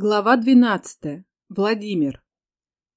Глава 12. Владимир.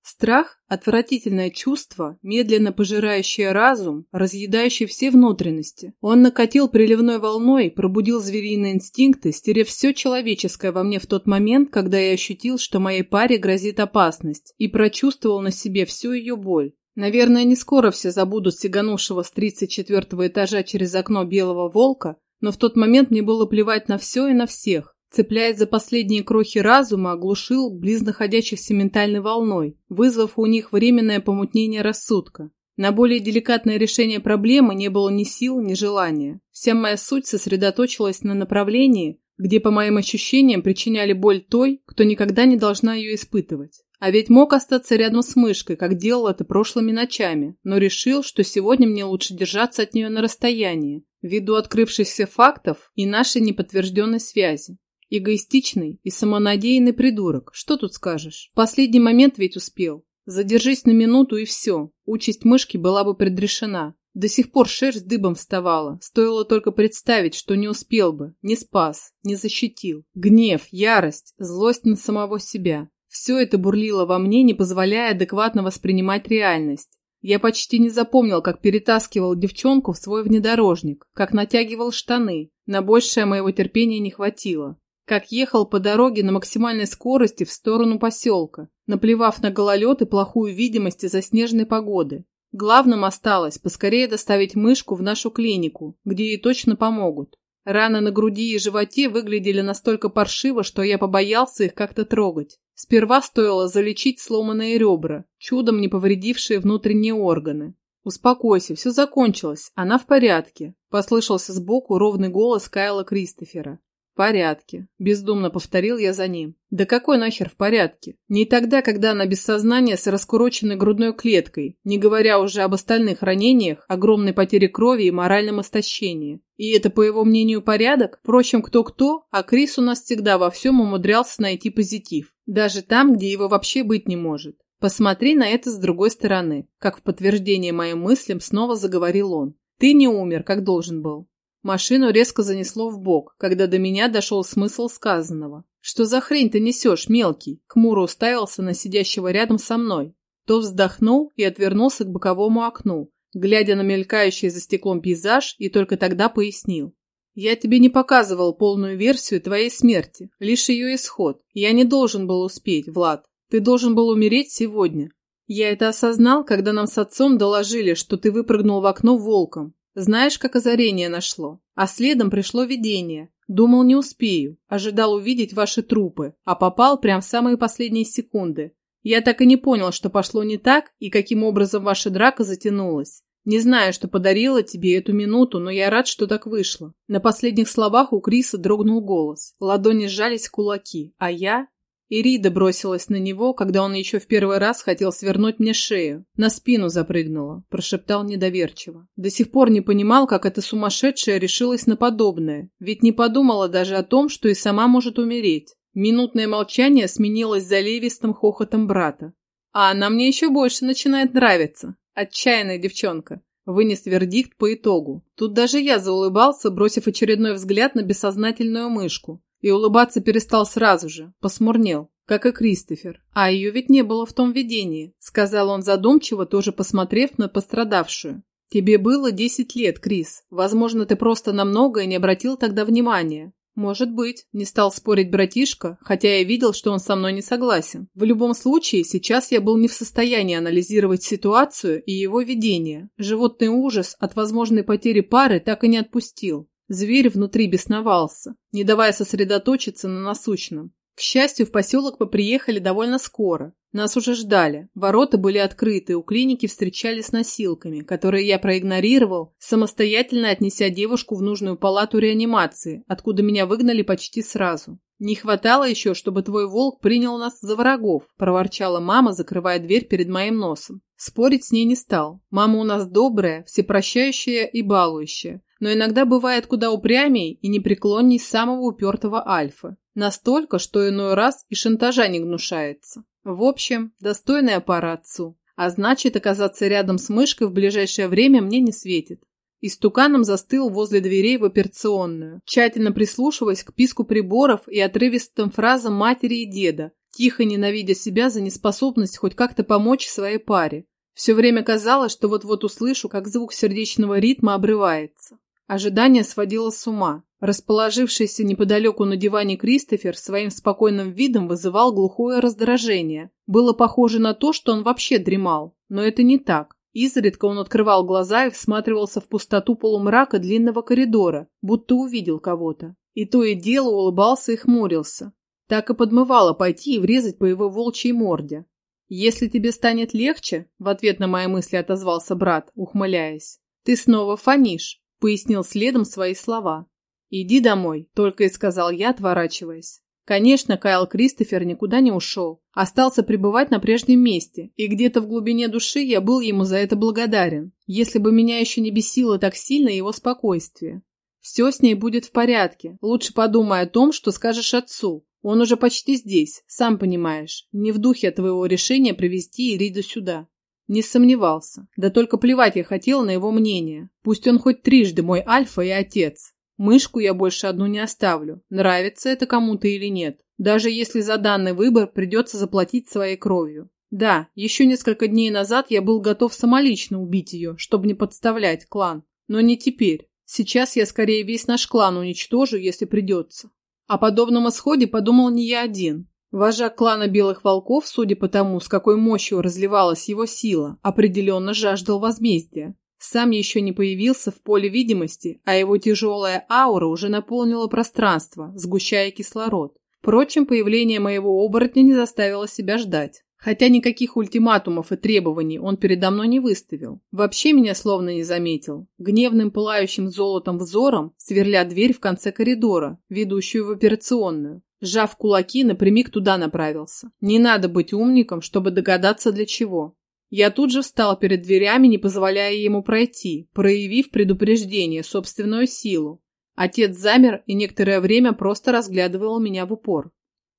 Страх – отвратительное чувство, медленно пожирающее разум, разъедающее все внутренности. Он накатил приливной волной, пробудил звериные инстинкты, стерев все человеческое во мне в тот момент, когда я ощутил, что моей паре грозит опасность, и прочувствовал на себе всю ее боль. Наверное, не скоро все забудут сиганувшего с 34 этажа через окно белого волка, но в тот момент мне было плевать на все и на всех. Цепляясь за последние крохи разума, оглушил близ находящихся ментальной волной, вызвав у них временное помутнение рассудка. На более деликатное решение проблемы не было ни сил, ни желания. Вся моя суть сосредоточилась на направлении, где, по моим ощущениям, причиняли боль той, кто никогда не должна ее испытывать. А ведь мог остаться рядом с мышкой, как делал это прошлыми ночами, но решил, что сегодня мне лучше держаться от нее на расстоянии, ввиду открывшихся фактов и нашей неподтвержденной связи. Эгоистичный и самонадеянный придурок, что тут скажешь? Последний момент ведь успел. Задержись на минуту и все, участь мышки была бы предрешена. До сих пор шерсть дыбом вставала, стоило только представить, что не успел бы, не спас, не защитил. Гнев, ярость, злость на самого себя. Все это бурлило во мне, не позволяя адекватно воспринимать реальность. Я почти не запомнил, как перетаскивал девчонку в свой внедорожник, как натягивал штаны. На большее моего терпения не хватило как ехал по дороге на максимальной скорости в сторону поселка, наплевав на гололед и плохую видимость из-за снежной погоды. Главным осталось поскорее доставить мышку в нашу клинику, где ей точно помогут. Раны на груди и животе выглядели настолько паршиво, что я побоялся их как-то трогать. Сперва стоило залечить сломанные ребра, чудом не повредившие внутренние органы. «Успокойся, все закончилось, она в порядке», – послышался сбоку ровный голос Кайла Кристофера порядке», – бездумно повторил я за ним. «Да какой нахер в порядке? Не тогда, когда она без сознания с раскуроченной грудной клеткой, не говоря уже об остальных ранениях, огромной потере крови и моральном истощении. И это, по его мнению, порядок? Впрочем, кто-кто, а Крис у нас всегда во всем умудрялся найти позитив. Даже там, где его вообще быть не может. Посмотри на это с другой стороны. Как в подтверждение моим мыслям снова заговорил он. Ты не умер, как должен был. Машину резко занесло в бок, когда до меня дошел смысл сказанного. «Что за хрень ты несешь, мелкий?» Хмуро уставился на сидящего рядом со мной. Тот вздохнул и отвернулся к боковому окну, глядя на мелькающий за стеклом пейзаж, и только тогда пояснил. «Я тебе не показывал полную версию твоей смерти, лишь ее исход. Я не должен был успеть, Влад. Ты должен был умереть сегодня. Я это осознал, когда нам с отцом доложили, что ты выпрыгнул в окно волком. Знаешь, как озарение нашло? А следом пришло видение. Думал, не успею. Ожидал увидеть ваши трупы, а попал прямо в самые последние секунды. Я так и не понял, что пошло не так и каким образом ваша драка затянулась. Не знаю, что подарила тебе эту минуту, но я рад, что так вышло. На последних словах у Криса дрогнул голос. Ладони сжались в кулаки, а я... Ирида бросилась на него, когда он еще в первый раз хотел свернуть мне шею. На спину запрыгнула, прошептал недоверчиво. До сих пор не понимал, как эта сумасшедшая решилась на подобное, ведь не подумала даже о том, что и сама может умереть. Минутное молчание сменилось заливистым хохотом брата. А она мне еще больше начинает нравиться. Отчаянная девчонка. Вынес вердикт по итогу. Тут даже я заулыбался, бросив очередной взгляд на бессознательную мышку. И улыбаться перестал сразу же, посмурнел, как и Кристофер. А ее ведь не было в том видении, сказал он задумчиво, тоже посмотрев на пострадавшую. Тебе было десять лет, Крис. Возможно, ты просто на многое не обратил тогда внимания. Может быть, не стал спорить братишка, хотя я видел, что он со мной не согласен. В любом случае, сейчас я был не в состоянии анализировать ситуацию и его видение. Животный ужас от возможной потери пары так и не отпустил. Зверь внутри бесновался, не давая сосредоточиться на насущном. К счастью, в поселок мы приехали довольно скоро. Нас уже ждали. Ворота были открыты, у клиники встречали с носилками, которые я проигнорировал, самостоятельно отнеся девушку в нужную палату реанимации, откуда меня выгнали почти сразу. «Не хватало еще, чтобы твой волк принял нас за врагов», – проворчала мама, закрывая дверь перед моим носом. Спорить с ней не стал. Мама у нас добрая, всепрощающая и балующая но иногда бывает куда упрямей и непреклонней самого упертого альфа. Настолько, что иной раз и шантажа не гнушается. В общем, достойная пара отцу. А значит, оказаться рядом с мышкой в ближайшее время мне не светит. Истуканом застыл возле дверей в операционную, тщательно прислушиваясь к писку приборов и отрывистым фразам матери и деда, тихо ненавидя себя за неспособность хоть как-то помочь своей паре. Все время казалось, что вот-вот услышу, как звук сердечного ритма обрывается. Ожидание сводило с ума. Расположившийся неподалеку на диване Кристофер своим спокойным видом вызывал глухое раздражение. Было похоже на то, что он вообще дремал. Но это не так. Изредка он открывал глаза и всматривался в пустоту полумрака длинного коридора, будто увидел кого-то. И то и дело улыбался и хмурился. Так и подмывало пойти и врезать по его волчьей морде. «Если тебе станет легче», — в ответ на мои мысли отозвался брат, ухмыляясь, — «ты снова фонишь», — пояснил следом свои слова. «Иди домой», — только и сказал я, отворачиваясь. Конечно, Кайл Кристофер никуда не ушел. Остался пребывать на прежнем месте, и где-то в глубине души я был ему за это благодарен, если бы меня еще не бесило так сильно его спокойствие. Все с ней будет в порядке. Лучше подумай о том, что скажешь отцу. Он уже почти здесь, сам понимаешь. Не в духе твоего решения привести Ириду сюда. Не сомневался. Да только плевать я хотел на его мнение. Пусть он хоть трижды мой альфа и отец. Мышку я больше одну не оставлю, нравится это кому-то или нет, даже если за данный выбор придется заплатить своей кровью. Да, еще несколько дней назад я был готов самолично убить ее, чтобы не подставлять клан, но не теперь. Сейчас я скорее весь наш клан уничтожу, если придется. О подобном исходе подумал не я один. Вожак клана Белых Волков, судя по тому, с какой мощью разливалась его сила, определенно жаждал возмездия. Сам еще не появился в поле видимости, а его тяжелая аура уже наполнила пространство, сгущая кислород. Впрочем, появление моего оборотня не заставило себя ждать. Хотя никаких ультиматумов и требований он передо мной не выставил. Вообще меня словно не заметил. Гневным пылающим золотом взором сверля дверь в конце коридора, ведущую в операционную. Сжав кулаки, напрямик туда направился. Не надо быть умником, чтобы догадаться для чего. Я тут же встал перед дверями, не позволяя ему пройти, проявив предупреждение, собственную силу. Отец замер и некоторое время просто разглядывал меня в упор.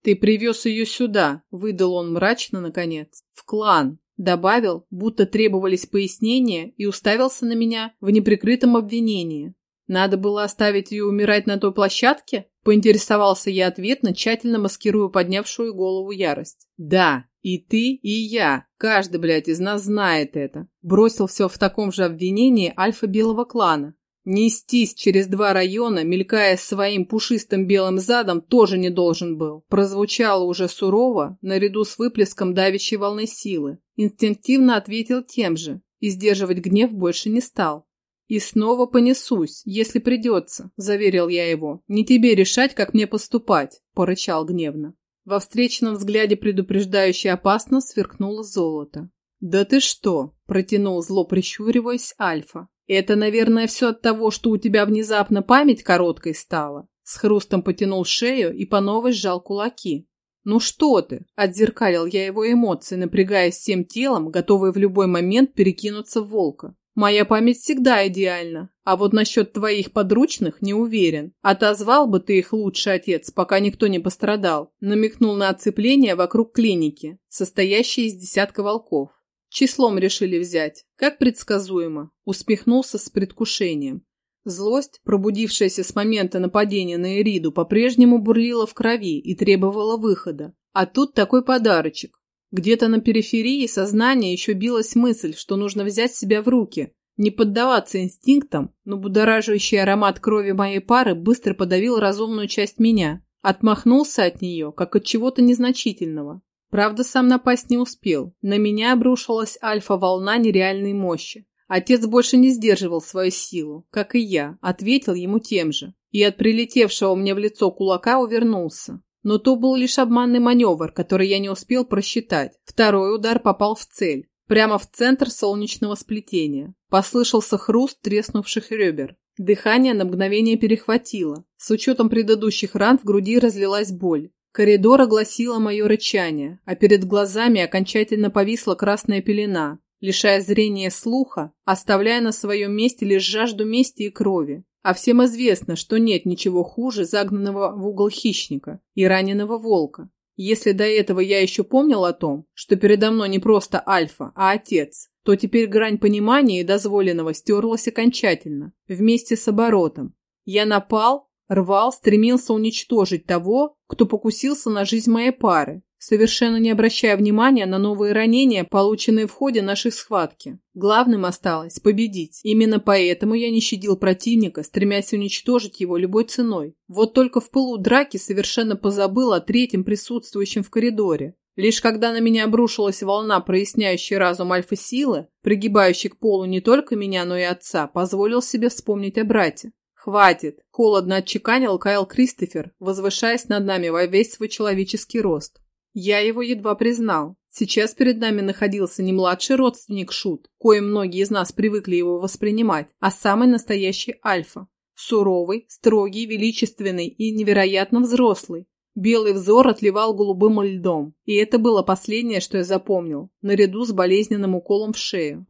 «Ты привез ее сюда», — выдал он мрачно, наконец, — «в клан», — добавил, будто требовались пояснения, и уставился на меня в неприкрытом обвинении. «Надо было оставить ее умирать на той площадке?» — поинтересовался я ответно, тщательно маскируя поднявшую голову ярость. «Да, и ты, и я. Каждый, блядь, из нас знает это. Бросил все в таком же обвинении альфа белого клана. Нестись через два района, мелькая своим пушистым белым задом, тоже не должен был. Прозвучало уже сурово, наряду с выплеском давящей волны силы. Инстинктивно ответил тем же, и сдерживать гнев больше не стал. «И снова понесусь, если придется», – заверил я его. «Не тебе решать, как мне поступать», – порычал гневно. Во встречном взгляде предупреждающе опасно сверкнуло золото. «Да ты что?» – протянул зло прищуриваясь Альфа. «Это, наверное, все от того, что у тебя внезапно память короткой стала». С хрустом потянул шею и по новой сжал кулаки. «Ну что ты?» – отзеркалил я его эмоции, напрягаясь всем телом, готовый в любой момент перекинуться в волка. Моя память всегда идеальна, а вот насчет твоих подручных не уверен. Отозвал бы ты их лучший отец, пока никто не пострадал. Намекнул на оцепление вокруг клиники, состоящей из десятка волков. Числом решили взять, как предсказуемо. Усмехнулся с предвкушением. Злость, пробудившаяся с момента нападения на Эриду, по-прежнему бурлила в крови и требовала выхода. А тут такой подарочек. Где-то на периферии сознания еще билась мысль, что нужно взять себя в руки, не поддаваться инстинктам, но будоражащий аромат крови моей пары быстро подавил разумную часть меня. Отмахнулся от нее, как от чего-то незначительного. Правда, сам напасть не успел. На меня обрушилась альфа-волна нереальной мощи. Отец больше не сдерживал свою силу, как и я, ответил ему тем же. И от прилетевшего мне в лицо кулака увернулся. Но то был лишь обманный маневр, который я не успел просчитать. Второй удар попал в цель, прямо в центр солнечного сплетения. Послышался хруст треснувших ребер. Дыхание на мгновение перехватило. С учетом предыдущих ран в груди разлилась боль. Коридор огласило мое рычание, а перед глазами окончательно повисла красная пелена, лишая зрения слуха, оставляя на своем месте лишь жажду мести и крови. А всем известно, что нет ничего хуже загнанного в угол хищника и раненого волка. Если до этого я еще помнил о том, что передо мной не просто альфа, а отец, то теперь грань понимания и дозволенного стерлась окончательно, вместе с оборотом. Я напал, рвал, стремился уничтожить того, кто покусился на жизнь моей пары, совершенно не обращая внимания на новые ранения, полученные в ходе нашей схватки. Главным осталось победить. Именно поэтому я не щадил противника, стремясь уничтожить его любой ценой. Вот только в пылу драки совершенно позабыл о третьем присутствующем в коридоре. Лишь когда на меня обрушилась волна, проясняющая разум альфа-силы, пригибающей к полу не только меня, но и отца, позволил себе вспомнить о брате. «Хватит!» – холодно отчеканил Кайл Кристофер, возвышаясь над нами во весь свой человеческий рост. Я его едва признал. Сейчас перед нами находился не младший родственник Шут, коим многие из нас привыкли его воспринимать, а самый настоящий Альфа. Суровый, строгий, величественный и невероятно взрослый. Белый взор отливал голубым льдом, и это было последнее, что я запомнил, наряду с болезненным уколом в шею.